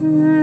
Mm-hmm.